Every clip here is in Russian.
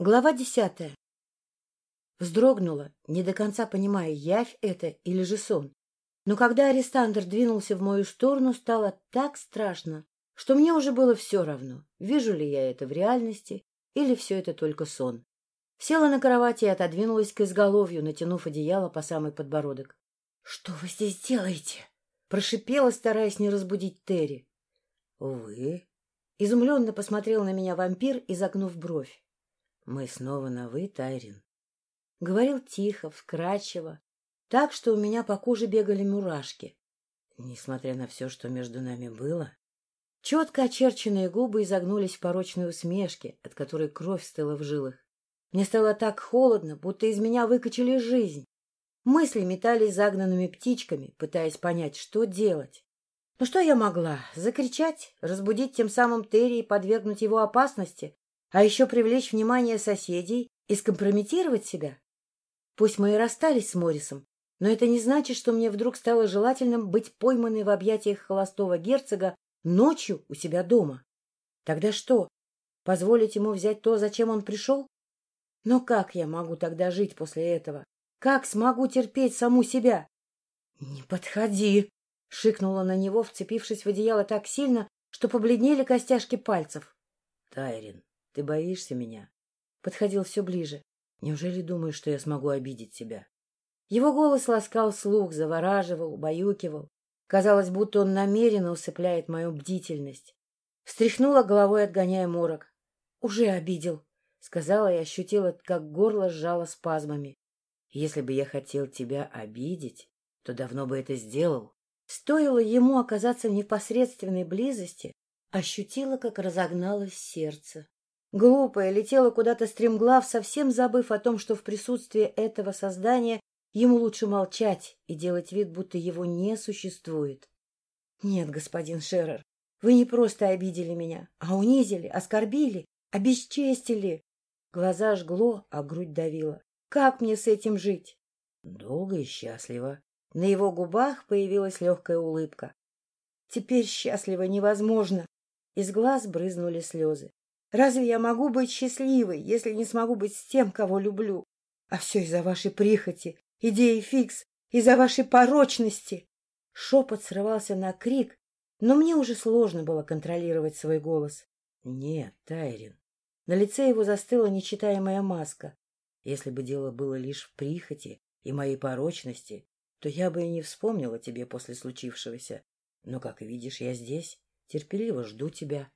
Глава десятая. Вздрогнула, не до конца понимая, явь это или же сон. Но когда арестандр двинулся в мою сторону, стало так страшно, что мне уже было все равно, вижу ли я это в реальности или все это только сон. Села на кровати и отодвинулась к изголовью, натянув одеяло по самый подбородок. — Что вы здесь делаете? — прошипела, стараясь не разбудить Терри. — Вы? — изумленно посмотрел на меня вампир, изогнув бровь. Мы снова на «вы», Тайрин. Говорил тихо, вкрадчиво, так, что у меня по коже бегали мурашки. Несмотря на все, что между нами было, четко очерченные губы изогнулись в порочной усмешке, от которой кровь стыла в жилах. Мне стало так холодно, будто из меня выкачали жизнь. Мысли метались загнанными птичками, пытаясь понять, что делать. Ну что я могла? Закричать? Разбудить тем самым Терри и подвергнуть его опасности? А еще привлечь внимание соседей и скомпрометировать себя? Пусть мы и расстались с Моррисом, но это не значит, что мне вдруг стало желательным быть пойманной в объятиях холостого герцога ночью у себя дома. Тогда что? Позволить ему взять то, зачем он пришел? Но как я могу тогда жить после этого? Как смогу терпеть саму себя? — Не подходи! — шикнула на него, вцепившись в одеяло так сильно, что побледнели костяшки пальцев. — Тайрин, ты боишься меня? Подходил все ближе. Неужели думаешь, что я смогу обидеть тебя? Его голос ласкал слух, завораживал, убаюкивал. Казалось, будто он намеренно усыпляет мою бдительность. Встряхнула головой, отгоняя морок. — Уже обидел, — сказала и ощутила, как горло сжало спазмами. — Если бы я хотел тебя обидеть, то давно бы это сделал. Стоило ему оказаться в непосредственной близости, ощутила, как разогналось сердце. Глупая летела куда-то стремглав, совсем забыв о том, что в присутствии этого создания ему лучше молчать и делать вид, будто его не существует. — Нет, господин Шерер, вы не просто обидели меня, а унизили, оскорбили, обесчестили. Глаза жгло, а грудь давила. Как мне с этим жить? Долго и счастливо. На его губах появилась легкая улыбка. Теперь счастливо невозможно. Из глаз брызнули слезы. Разве я могу быть счастливой, если не смогу быть с тем, кого люблю? А все из-за вашей прихоти, идеи фикс, из-за вашей порочности. Шепот срывался на крик, но мне уже сложно было контролировать свой голос. Нет, Тайрин. На лице его застыла нечитаемая маска. Если бы дело было лишь в прихоти и моей порочности, то я бы и не вспомнила тебе после случившегося. Но, как видишь, я здесь, терпеливо жду тебя.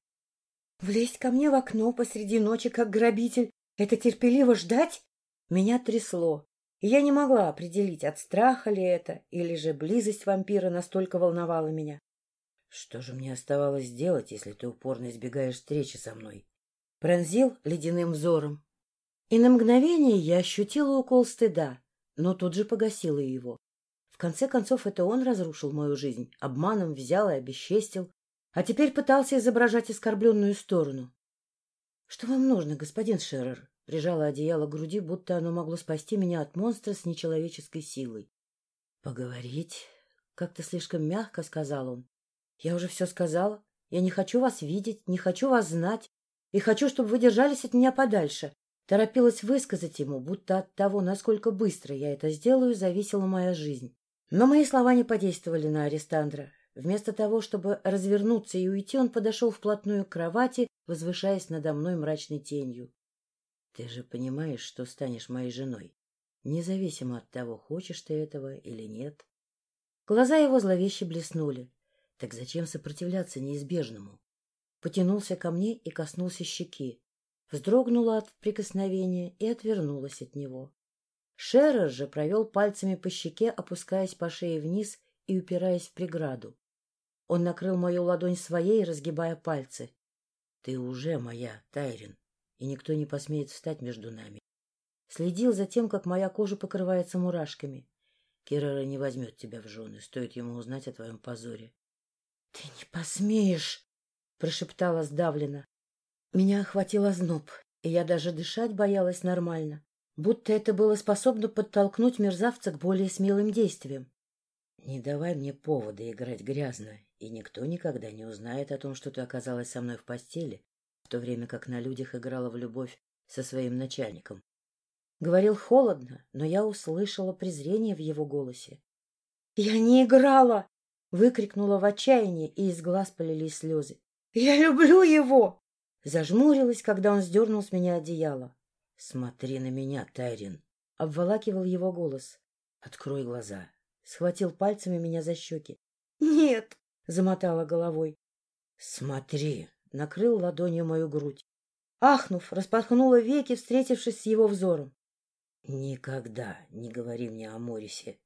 Влезть ко мне в окно посреди ночи, как грабитель, это терпеливо ждать? Меня трясло, и я не могла определить, от страха ли это, или же близость вампира настолько волновала меня. Что же мне оставалось делать, если ты упорно избегаешь встречи со мной? Пронзил ледяным взором. И на мгновение я ощутила укол стыда, но тут же погасила его. В конце концов, это он разрушил мою жизнь, обманом взял и обесчестил, а теперь пытался изображать оскорбленную сторону. — Что вам нужно, господин Шеррер? — прижала одеяло к груди, будто оно могло спасти меня от монстра с нечеловеческой силой. — Поговорить? — как-то слишком мягко сказал он. — Я уже все сказала. Я не хочу вас видеть, не хочу вас знать, и хочу, чтобы вы держались от меня подальше. Торопилась высказать ему, будто от того, насколько быстро я это сделаю, зависела моя жизнь. Но мои слова не подействовали на Арестандра. Вместо того, чтобы развернуться и уйти, он подошел вплотную к кровати, возвышаясь надо мной мрачной тенью. — Ты же понимаешь, что станешь моей женой, независимо от того, хочешь ты этого или нет. Глаза его зловеще блеснули. Так зачем сопротивляться неизбежному? Потянулся ко мне и коснулся щеки. Вздрогнула от прикосновения и отвернулась от него. Шерер же провел пальцами по щеке, опускаясь по шее вниз и упираясь в преграду. Он накрыл мою ладонь своей, разгибая пальцы. — Ты уже моя, Тайрин, и никто не посмеет встать между нами. Следил за тем, как моя кожа покрывается мурашками. Кирара не возьмет тебя в жены, стоит ему узнать о твоем позоре. — Ты не посмеешь! — прошептала сдавленно. Меня охватил озноб, и я даже дышать боялась нормально, будто это было способно подтолкнуть мерзавца к более смелым действиям. Не давай мне повода играть грязно, и никто никогда не узнает о том, что ты оказалась со мной в постели, в то время как на людях играла в любовь со своим начальником. Говорил холодно, но я услышала презрение в его голосе. — Я не играла! — выкрикнула в отчаянии, и из глаз полились слезы. — Я люблю его! Зажмурилась, когда он сдернул с меня одеяло. — Смотри на меня, Тайрин! — обволакивал его голос. — Открой глаза. Схватил пальцами меня за щеки. — Нет! — замотала головой. — Смотри! — накрыл ладонью мою грудь. Ахнув, распахнула веки, встретившись с его взором. — Никогда не говори мне о Морисе.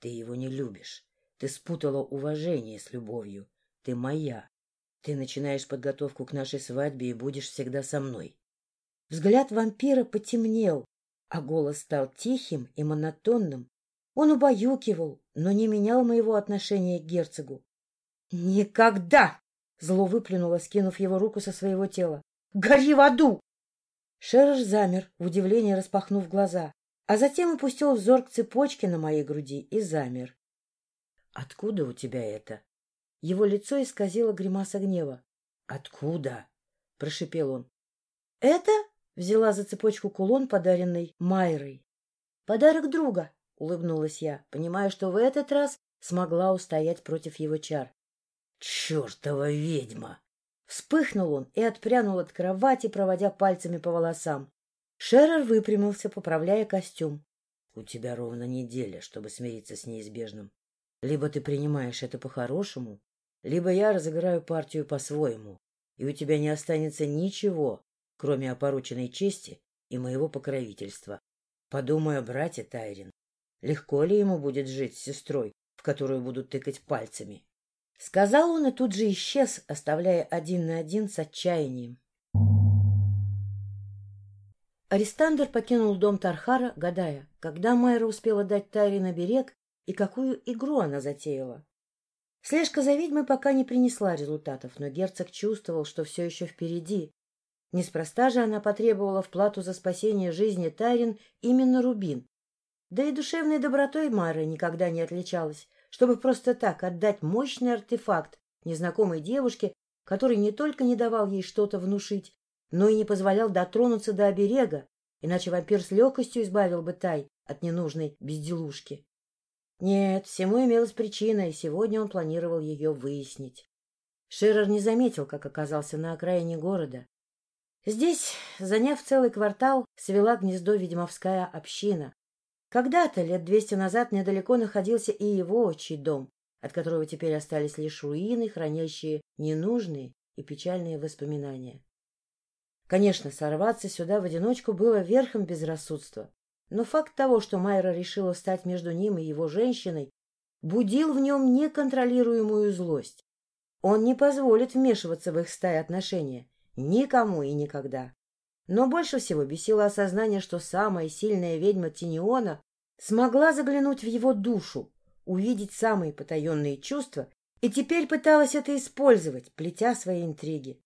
Ты его не любишь. Ты спутала уважение с любовью. Ты моя. Ты начинаешь подготовку к нашей свадьбе и будешь всегда со мной. Взгляд вампира потемнел, а голос стал тихим и монотонным. Он убаюкивал, но не менял моего отношения к герцогу. «Никогда!» — зло выплюнула, скинув его руку со своего тела. «Гори в аду!» Шерш замер, в удивлении распахнув глаза, а затем опустил взор к цепочке на моей груди и замер. Откуда у тебя это? Его лицо исказило гримаса гнева. Откуда? прошипел он. Это? взяла за цепочку кулон, подаренный Майрой. Подарок друга, улыбнулась я, понимая, что в этот раз смогла устоять против его чар. Чертова ведьма! Вспыхнул он и отпрянул от кровати, проводя пальцами по волосам. Шерер выпрямился, поправляя костюм. — У тебя ровно неделя, чтобы смириться с неизбежным. Либо ты принимаешь это по-хорошему, либо я разыграю партию по-своему, и у тебя не останется ничего, кроме опорученной чести и моего покровительства. Подумай о брате Тайрин. Легко ли ему будет жить с сестрой, в которую будут тыкать пальцами? Сказал он и тут же исчез, оставляя один на один с отчаянием. Арестандр покинул дом Тархара, гадая, когда Майра успела дать Тайре на берег и какую игру она затеяла. Слежка за ведьмой пока не принесла результатов, но герцог чувствовал, что все еще впереди. Неспроста же она потребовала в плату за спасение жизни Тайрин именно рубин. Да и душевной добротой Майра никогда не отличалась, чтобы просто так отдать мощный артефакт незнакомой девушке, который не только не давал ей что-то внушить, но и не позволял дотронуться до оберега, иначе вампир с легкостью избавил бы Тай от ненужной безделушки. Нет, всему имелась причина, и сегодня он планировал ее выяснить. Ширер не заметил, как оказался на окраине города. Здесь, заняв целый квартал, свела гнездо ведьмовская община. Когда-то, лет двести назад, недалеко находился и его отчий дом, от которого теперь остались лишь руины, хранящие ненужные и печальные воспоминания. Конечно, сорваться сюда в одиночку было верхом безрассудства. Но факт того, что Майра решила стать между ним и его женщиной, будил в нем неконтролируемую злость. Он не позволит вмешиваться в их стаи отношения. Никому и никогда. Но больше всего бесило осознание, что самая сильная ведьма Тиниона смогла заглянуть в его душу, увидеть самые потаенные чувства и теперь пыталась это использовать, плетя свои интриги.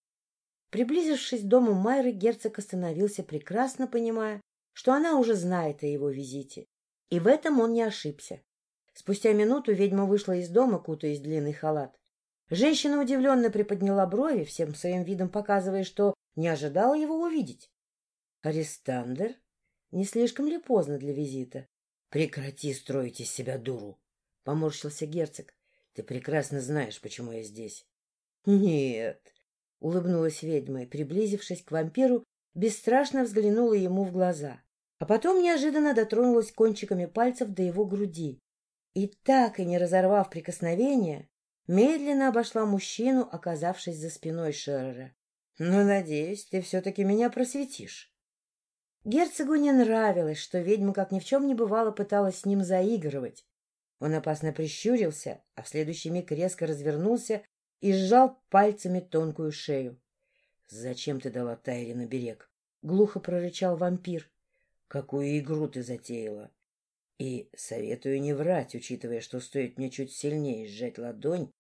Приблизившись к дому Майры, герцог остановился, прекрасно понимая, что она уже знает о его визите. И в этом он не ошибся. Спустя минуту ведьма вышла из дома, кутаясь в длинный халат. Женщина удивленно приподняла брови, всем своим видом показывая, что не ожидала его увидеть. — Арестандер? Не слишком ли поздно для визита? — Прекрати строить из себя дуру! — поморщился герцог. — Ты прекрасно знаешь, почему я здесь. — Нет! — улыбнулась ведьма и, приблизившись к вампиру, бесстрашно взглянула ему в глаза, а потом неожиданно дотронулась кончиками пальцев до его груди. И так и не разорвав прикосновение, медленно обошла мужчину, оказавшись за спиной Шеррера. — Ну, надеюсь, ты все-таки меня просветишь. Герцогу не нравилось, что ведьма, как ни в чем не бывало, пыталась с ним заигрывать. Он опасно прищурился, а в следующий миг резко развернулся и сжал пальцами тонкую шею. Зачем ты дала Тайре на берег? Глухо прорычал вампир. Какую игру ты затеяла? И советую не врать, учитывая, что стоит мне чуть сильнее сжать ладонь,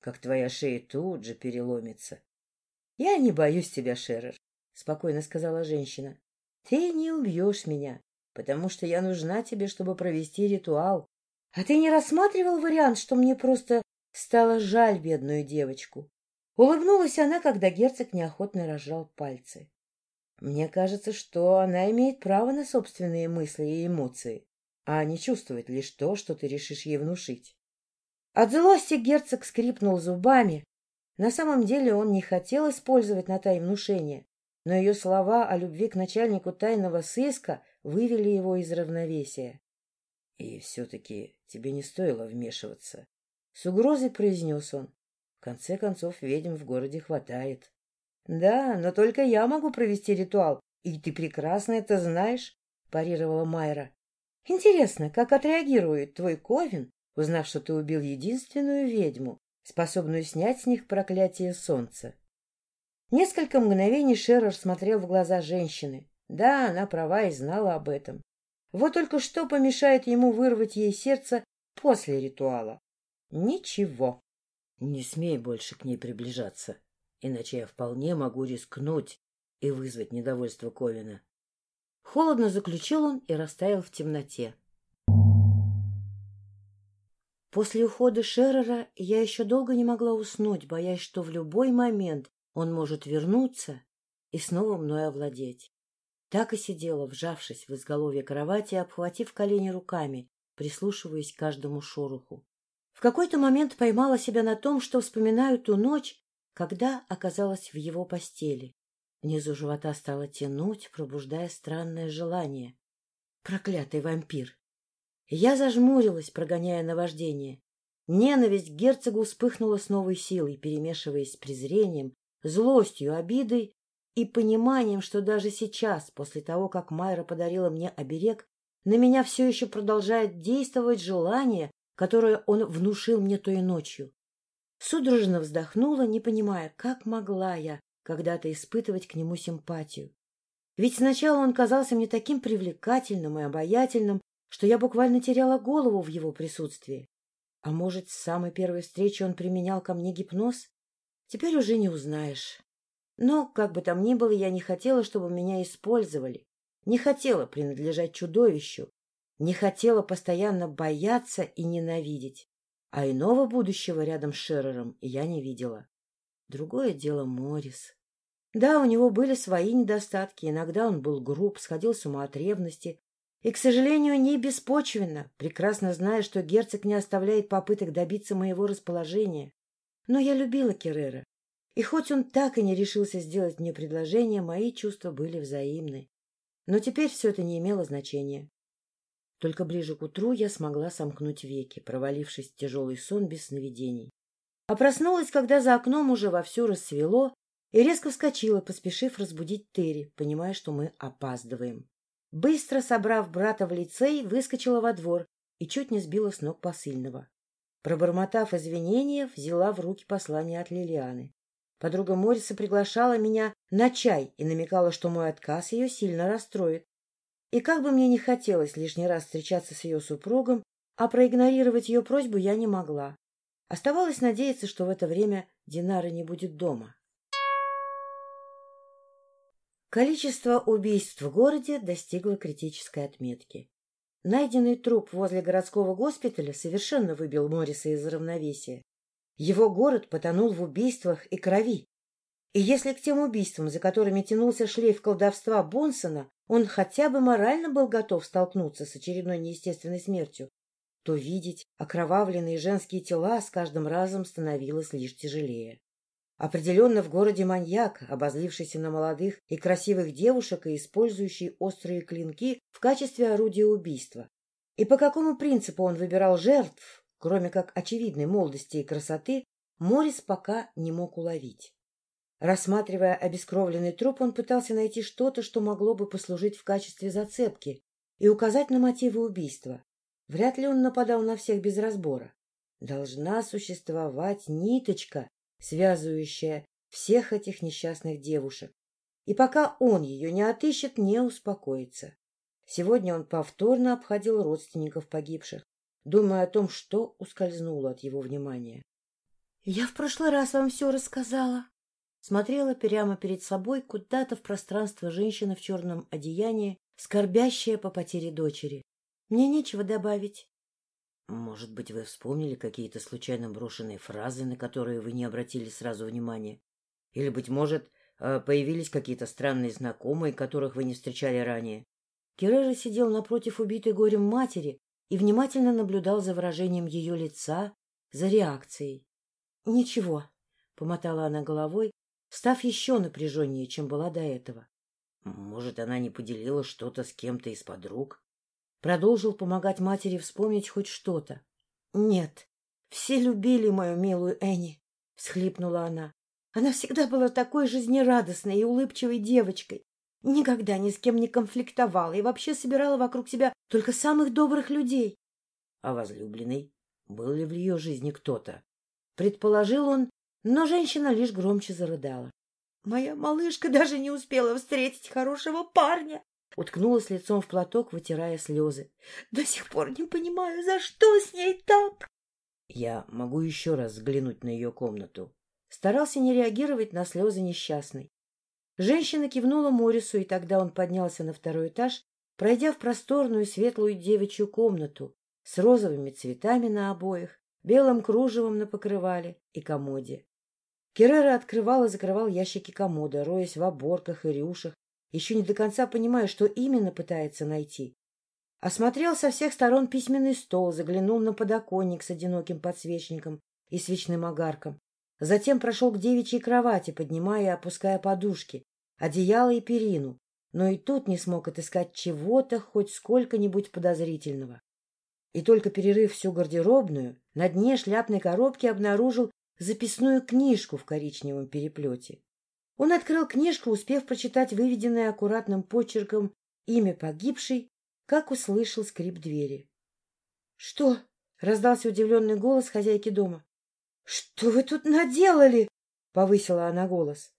как твоя шея тут же переломится. — Я не боюсь тебя, Шерер, — спокойно сказала женщина. — Ты не убьешь меня, потому что я нужна тебе, чтобы провести ритуал. А ты не рассматривал вариант, что мне просто стало жаль бедную девочку? Улыбнулась она, когда герцог неохотно разжал пальцы. Мне кажется, что она имеет право на собственные мысли и эмоции, а не чувствует лишь то, что ты решишь ей внушить. От злости герцог скрипнул зубами. На самом деле он не хотел использовать на тай внушение, но ее слова о любви к начальнику тайного сыска вывели его из равновесия. — И все-таки тебе не стоило вмешиваться. С угрозой произнес он. В конце концов, ведьм в городе хватает. — Да, но только я могу провести ритуал, и ты прекрасно это знаешь, — парировала Майра. — Интересно, как отреагирует твой Ковин, узнав, что ты убил единственную ведьму, способную снять с них проклятие солнца. Несколько мгновений Шерер смотрел в глаза женщины. Да, она права и знала об этом. Вот только что помешает ему вырвать ей сердце после ритуала? Ничего. Не смей больше к ней приближаться, иначе я вполне могу рискнуть и вызвать недовольство Ковина. Холодно заключил он и растаял в темноте. После ухода Шеррера я еще долго не могла уснуть, боясь, что в любой момент он может вернуться и снова мной овладеть. Так и сидела, вжавшись в изголовье кровати, обхватив колени руками, прислушиваясь к каждому шороху. В какой-то момент поймала себя на том, что вспоминаю ту ночь, когда оказалась в его постели. Внизу живота стало тянуть, пробуждая странное желание. Проклятый вампир! Я зажмурилась, прогоняя наваждение. Ненависть к герцогу вспыхнула с новой силой, перемешиваясь с презрением, злостью, обидой и пониманием, что даже сейчас, после того, как Майра подарила мне оберег, на меня все еще продолжает действовать желание, которое он внушил мне той ночью. Судорожно вздохнула, не понимая, как могла я когда-то испытывать к нему симпатию. Ведь сначала он казался мне таким привлекательным и обаятельным, что я буквально теряла голову в его присутствии. А может, с самой первой встречи он применял ко мне гипноз? Теперь уже не узнаешь. Но, как бы там ни было, я не хотела, чтобы меня использовали. Не хотела принадлежать чудовищу. Не хотела постоянно бояться и ненавидеть. А иного будущего рядом с Шерером я не видела. Другое дело Морис. Да, у него были свои недостатки. Иногда он был груб, сходил с ума от ревности, и, к сожалению, не беспочвенно, прекрасно зная, что герцог не оставляет попыток добиться моего расположения. Но я любила Керрера, и хоть он так и не решился сделать мне предложение, мои чувства были взаимны. Но теперь все это не имело значения. Только ближе к утру я смогла сомкнуть веки, провалившись в тяжелый сон без сновидений. А проснулась, когда за окном уже вовсю рассвело, и резко вскочила, поспешив разбудить Терри, понимая, что мы опаздываем. Быстро собрав брата в лицей, выскочила во двор и чуть не сбила с ног посыльного. Пробормотав извинения, взяла в руки послание от Лилианы. Подруга Мориса приглашала меня на чай и намекала, что мой отказ ее сильно расстроит. И как бы мне не хотелось лишний раз встречаться с ее супругом, а проигнорировать ее просьбу я не могла. Оставалось надеяться, что в это время Динара не будет дома. Количество убийств в городе достигло критической отметки. Найденный труп возле городского госпиталя совершенно выбил Морриса из равновесия. Его город потонул в убийствах и крови. И если к тем убийствам, за которыми тянулся шлейф колдовства Бонсона, он хотя бы морально был готов столкнуться с очередной неестественной смертью, то видеть окровавленные женские тела с каждым разом становилось лишь тяжелее. Определенно в городе маньяк, обозлившийся на молодых и красивых девушек и использующий острые клинки в качестве орудия убийства. И по какому принципу он выбирал жертв, кроме как очевидной молодости и красоты, Морис пока не мог уловить. Рассматривая обескровленный труп, он пытался найти что-то, что могло бы послужить в качестве зацепки и указать на мотивы убийства. Вряд ли он нападал на всех без разбора. Должна существовать ниточка, связывающая всех этих несчастных девушек. И пока он ее не отыщет, не успокоится. Сегодня он повторно обходил родственников погибших, думая о том, что ускользнуло от его внимания. — Я в прошлый раз вам все рассказала. Смотрела прямо перед собой куда-то в пространство женщина в черном одеянии, скорбящая по потере дочери. Мне нечего добавить. Может быть, вы вспомнили какие-то случайно брошенные фразы, на которые вы не обратили сразу внимания? Или, быть может, А появились какие-то странные знакомые, которых вы не встречали ранее? Керера сидел напротив убитой горем матери и внимательно наблюдал за выражением ее лица, за реакцией. — Ничего, — помотала она головой, став еще напряженнее, чем была до этого. — Может, она не поделила что-то с кем-то из подруг? Продолжил помогать матери вспомнить хоть что-то. — Нет, все любили мою милую Энни, — всхлипнула она. Она всегда была такой жизнерадостной и улыбчивой девочкой. Никогда ни с кем не конфликтовала и вообще собирала вокруг себя только самых добрых людей. — А возлюбленный? Был ли в ее жизни кто-то? Предположил он, но женщина лишь громче зарыдала. — Моя малышка даже не успела встретить хорошего парня. Уткнулась лицом в платок, вытирая слезы. — До сих пор не понимаю, за что с ней так? — Я могу еще раз взглянуть на ее комнату? Старался не реагировать на слезы несчастной. Женщина кивнула Морису, и тогда он поднялся на второй этаж, пройдя в просторную светлую девичью комнату с розовыми цветами на обоях, белым кружевом на покрывале и комоде. Керрера открывал и закрывал ящики комода, роясь в оборках и рюшах, еще не до конца понимая, что именно пытается найти. Осмотрел со всех сторон письменный стол, заглянул на подоконник с одиноким подсвечником и свечным огарком. Затем прошел к девичьей кровати, поднимая и опуская подушки, одеяло и перину, но и тут не смог отыскать чего-то хоть сколько-нибудь подозрительного. И только перерыв всю гардеробную, на дне шляпной коробки обнаружил записную книжку в коричневом переплете. Он открыл книжку, успев прочитать выведенное аккуратным почерком имя погибшей, как услышал скрип двери. — Что? — раздался удивленный голос хозяйки дома. — Что вы тут наделали? — повысила она голос.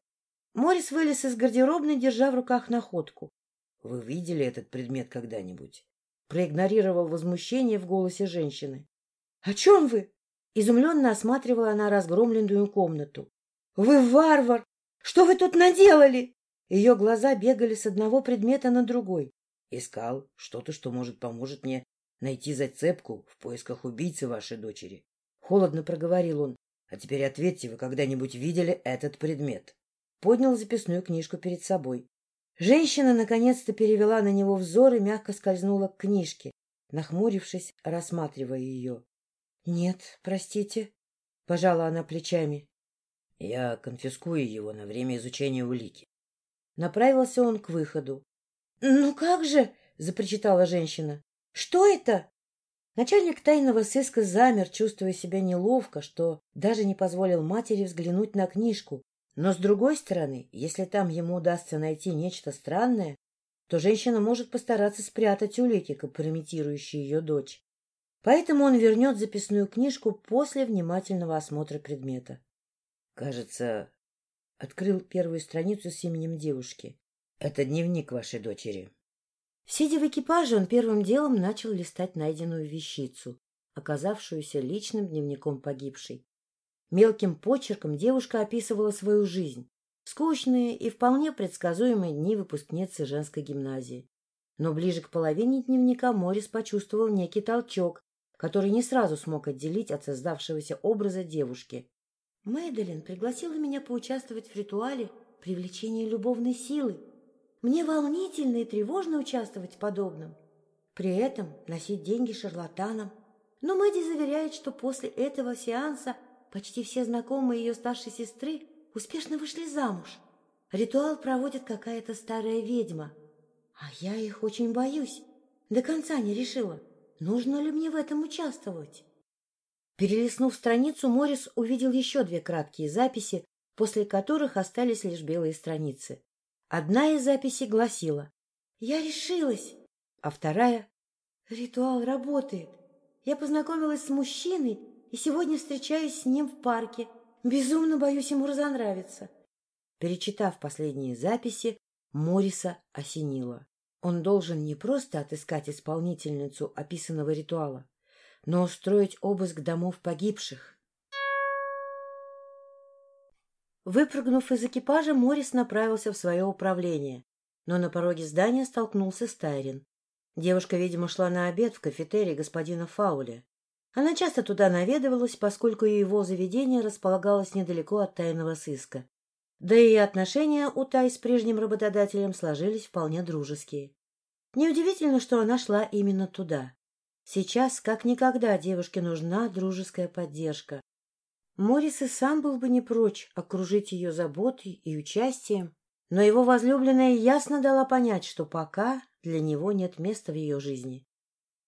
Морис вылез из гардеробной, держа в руках находку. — Вы видели этот предмет когда-нибудь? Проигнорировал возмущение в голосе женщины. — О чем вы? Изумленно осматривала она разгромленную комнату. — Вы варвар! Что вы тут наделали? Ее глаза бегали с одного предмета на другой. Искал что-то, что, может, поможет мне найти зацепку в поисках убийцы вашей дочери. Холодно проговорил он. А теперь ответьте, вы когда-нибудь видели этот предмет? Поднял записную книжку перед собой. Женщина наконец-то перевела на него взор и мягко скользнула к книжке, нахмурившись, рассматривая ее. — Нет, простите, — пожала она плечами. Я конфискую его на время изучения улики. Направился он к выходу. — Ну как же? — запричитала женщина. — Что это? Начальник тайного сыска замер, чувствуя себя неловко, что даже не позволил матери взглянуть на книжку. Но, с другой стороны, если там ему удастся найти нечто странное, то женщина может постараться спрятать улики, компрометирующие ее дочь. Поэтому он вернет записную книжку после внимательного осмотра предмета. Кажется, открыл первую страницу с именем девушки. Это дневник вашей дочери. Сидя в экипаже, он первым делом начал листать найденную вещицу, оказавшуюся личным дневником погибшей. Мелким почерком девушка описывала свою жизнь, скучные и вполне предсказуемые дни выпускницы женской гимназии. Но ближе к половине дневника Морис почувствовал некий толчок, который не сразу смог отделить от создавшегося образа девушки. Мэдалин пригласила меня поучаствовать в ритуале привлечения любовной силы. Мне волнительно и тревожно участвовать в подобном. При этом носить деньги шарлатанам. Но Мэдди заверяет, что после этого сеанса почти все знакомые ее старшей сестры успешно вышли замуж. Ритуал проводит какая-то старая ведьма. А я их очень боюсь. До конца не решила, нужно ли мне в этом участвовать. Перелистнув страницу, Морис увидел еще две краткие записи, после которых остались лишь белые страницы. Одна из записей гласила «Я решилась», а вторая «Ритуал работает. Я познакомилась с мужчиной и сегодня встречаюсь с ним в парке. Безумно боюсь ему разонравиться». Перечитав последние записи, Мориса осенило. Он должен не просто отыскать исполнительницу описанного ритуала, но устроить обыск домов погибших. Выпрыгнув из экипажа, Морис направился в свое управление, но на пороге здания столкнулся с Тайрин. Девушка, видимо, шла на обед в кафетерий господина Фауля. Она часто туда наведывалась, поскольку его заведение располагалось недалеко от тайного сыска. Да и отношения у Тай с прежним работодателем сложились вполне дружеские. Неудивительно, что она шла именно туда. Сейчас, как никогда, девушке нужна дружеская поддержка. Морис и сам был бы не прочь окружить ее заботой и участием, но его возлюбленная ясно дала понять, что пока для него нет места в ее жизни.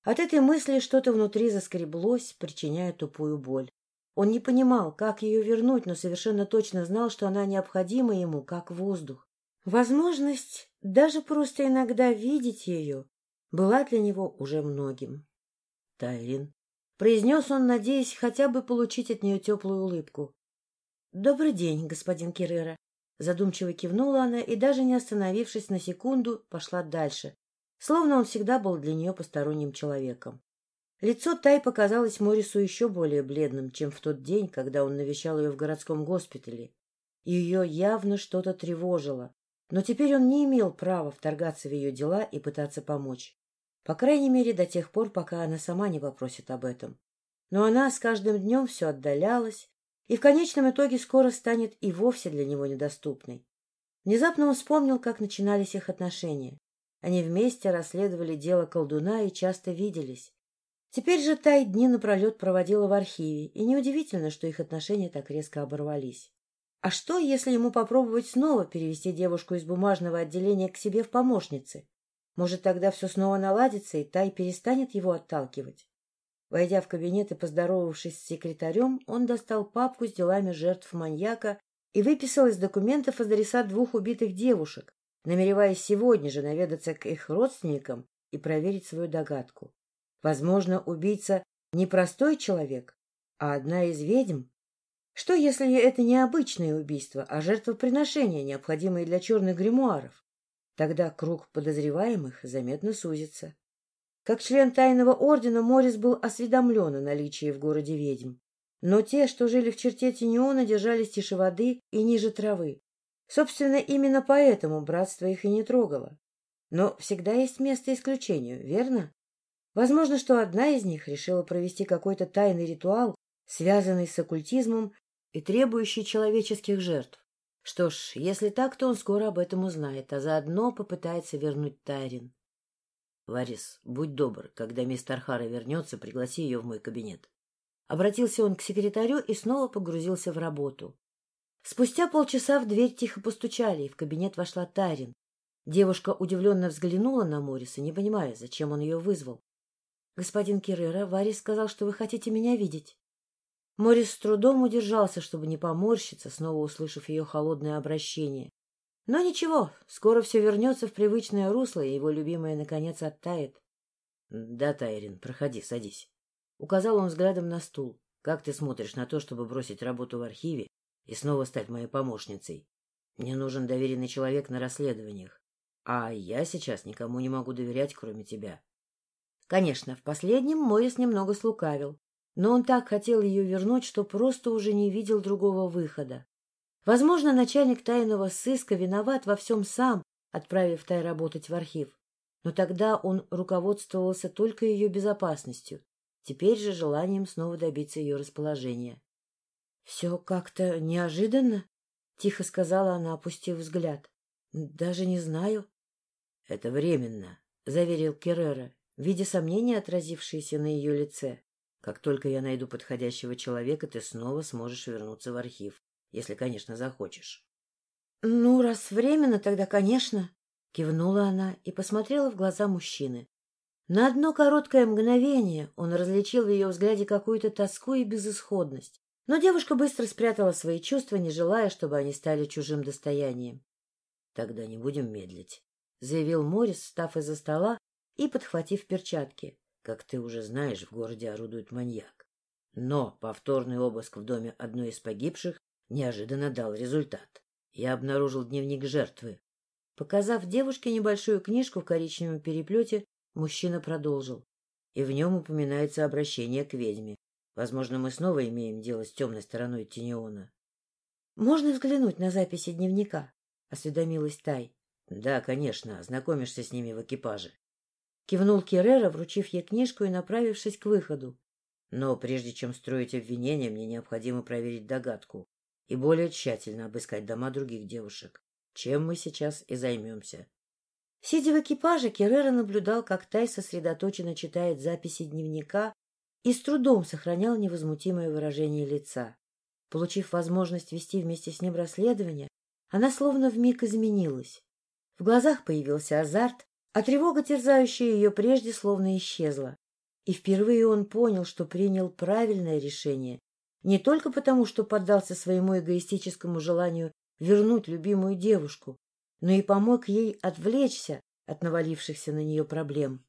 От этой мысли что-то внутри заскреблось, причиняя тупую боль. Он не понимал, как ее вернуть, но совершенно точно знал, что она необходима ему, как воздух. Возможность даже просто иногда видеть ее была для него уже многим. — Тайрин, — произнес он, надеясь хотя бы получить от нее теплую улыбку. — Добрый день, господин Керрера. Задумчиво кивнула она и, даже не остановившись на секунду, пошла дальше, словно он всегда был для нее посторонним человеком. Лицо Тай показалось Морису еще более бледным, чем в тот день, когда он навещал ее в городском госпитале. Ее явно что-то тревожило, но теперь он не имел права вторгаться в ее дела и пытаться помочь. По крайней мере, до тех пор, пока она сама не попросит об этом. Но она с каждым днем все отдалялась, и в конечном итоге скоро станет и вовсе для него недоступной. Внезапно он вспомнил, как начинались их отношения. Они вместе расследовали дело колдуна и часто виделись. Теперь же Тай дни напролет проводила в архиве, и неудивительно, что их отношения так резко оборвались. А что, если ему попробовать снова перевести девушку из бумажного отделения к себе в помощницы? Может, тогда все снова наладится, и Тай перестанет его отталкивать? Войдя в кабинет и поздоровавшись с секретарем, он достал папку с делами жертв маньяка и выписал из документов адреса двух убитых девушек, намереваясь сегодня же наведаться к их родственникам и проверить свою догадку. Возможно, убийца не простой человек, а одна из ведьм. Что, если это не обычное убийство, а жертвоприношение, необходимое для черных гримуаров? Тогда круг подозреваемых заметно сузится. Как член тайного ордена Морис был осведомлен о наличии в городе ведьм. Но те, что жили в черте Тиньона, держались тише воды и ниже травы. Собственно, именно поэтому братство их и не трогало. Но всегда есть место исключению, верно? Возможно, что одна из них решила провести какой-то тайный ритуал, связанный с оккультизмом и требующий человеческих жертв. Что ж, если так, то он скоро об этом узнает, а заодно попытается вернуть Тайрин. — Варис, будь добр, когда мистер Хара вернется, пригласи ее в мой кабинет. Обратился он к секретарю и снова погрузился в работу. Спустя полчаса в дверь тихо постучали, и в кабинет вошла Тайрин. Девушка удивленно взглянула на Мориса, не понимая, зачем он ее вызвал. — Господин Керрера, Варис сказал, что вы хотите меня видеть. Морис с трудом удержался, чтобы не поморщиться, снова услышав ее холодное обращение. Но ничего, скоро все вернется в привычное русло, и его любимая, наконец, оттает. — Да, Тайрин, проходи, садись. Указал он взглядом на стул. — Как ты смотришь на то, чтобы бросить работу в архиве и снова стать моей помощницей? Мне нужен доверенный человек на расследованиях, а я сейчас никому не могу доверять, кроме тебя. Конечно, в последнем Морис немного слукавил, но он так хотел ее вернуть, что просто уже не видел другого выхода. Возможно, начальник тайного сыска виноват во всем сам, отправив Тай работать в архив. Но тогда он руководствовался только ее безопасностью, теперь же желанием снова добиться ее расположения. — Все как-то неожиданно, — тихо сказала она, опустив взгляд. — Даже не знаю. — Это временно, — заверил Керрера видя сомнения, отразившиеся на ее лице. Как только я найду подходящего человека, ты снова сможешь вернуться в архив, если, конечно, захочешь. — Ну, раз временно, тогда, конечно, — кивнула она и посмотрела в глаза мужчины. На одно короткое мгновение он различил в ее взгляде какую-то тоску и безысходность. Но девушка быстро спрятала свои чувства, не желая, чтобы они стали чужим достоянием. — Тогда не будем медлить, — заявил Морис, встав из-за стола и подхватив перчатки. Как ты уже знаешь, в городе орудует маньяк. Но повторный обыск в доме одной из погибших неожиданно дал результат. Я обнаружил дневник жертвы. Показав девушке небольшую книжку в коричневом переплете, мужчина продолжил. И в нем упоминается обращение к ведьме. Возможно, мы снова имеем дело с темной стороной Тинеона. — Можно взглянуть на записи дневника? — осведомилась Тай. — Да, конечно, ознакомишься с ними в экипаже. Кивнул Керрера, вручив ей книжку и направившись к выходу. Но прежде чем строить обвинения, мне необходимо проверить догадку. и более тщательно обыскать дома других девушек, чем мы сейчас и займемся. Сидя в экипаже, Керрера наблюдал, как Тай сосредоточенно читает записи дневника и с трудом сохранял невозмутимое выражение лица. Получив возможность вести вместе с ним расследование, она словно вмиг изменилась. В глазах появился азарт, а тревога, терзающая ее прежде, словно исчезла. И впервые он понял, что принял правильное решение, не только потому, что поддался своему эгоистическому желанию вернуть любимую девушку, но и помог ей отвлечься от навалившихся на нее проблем.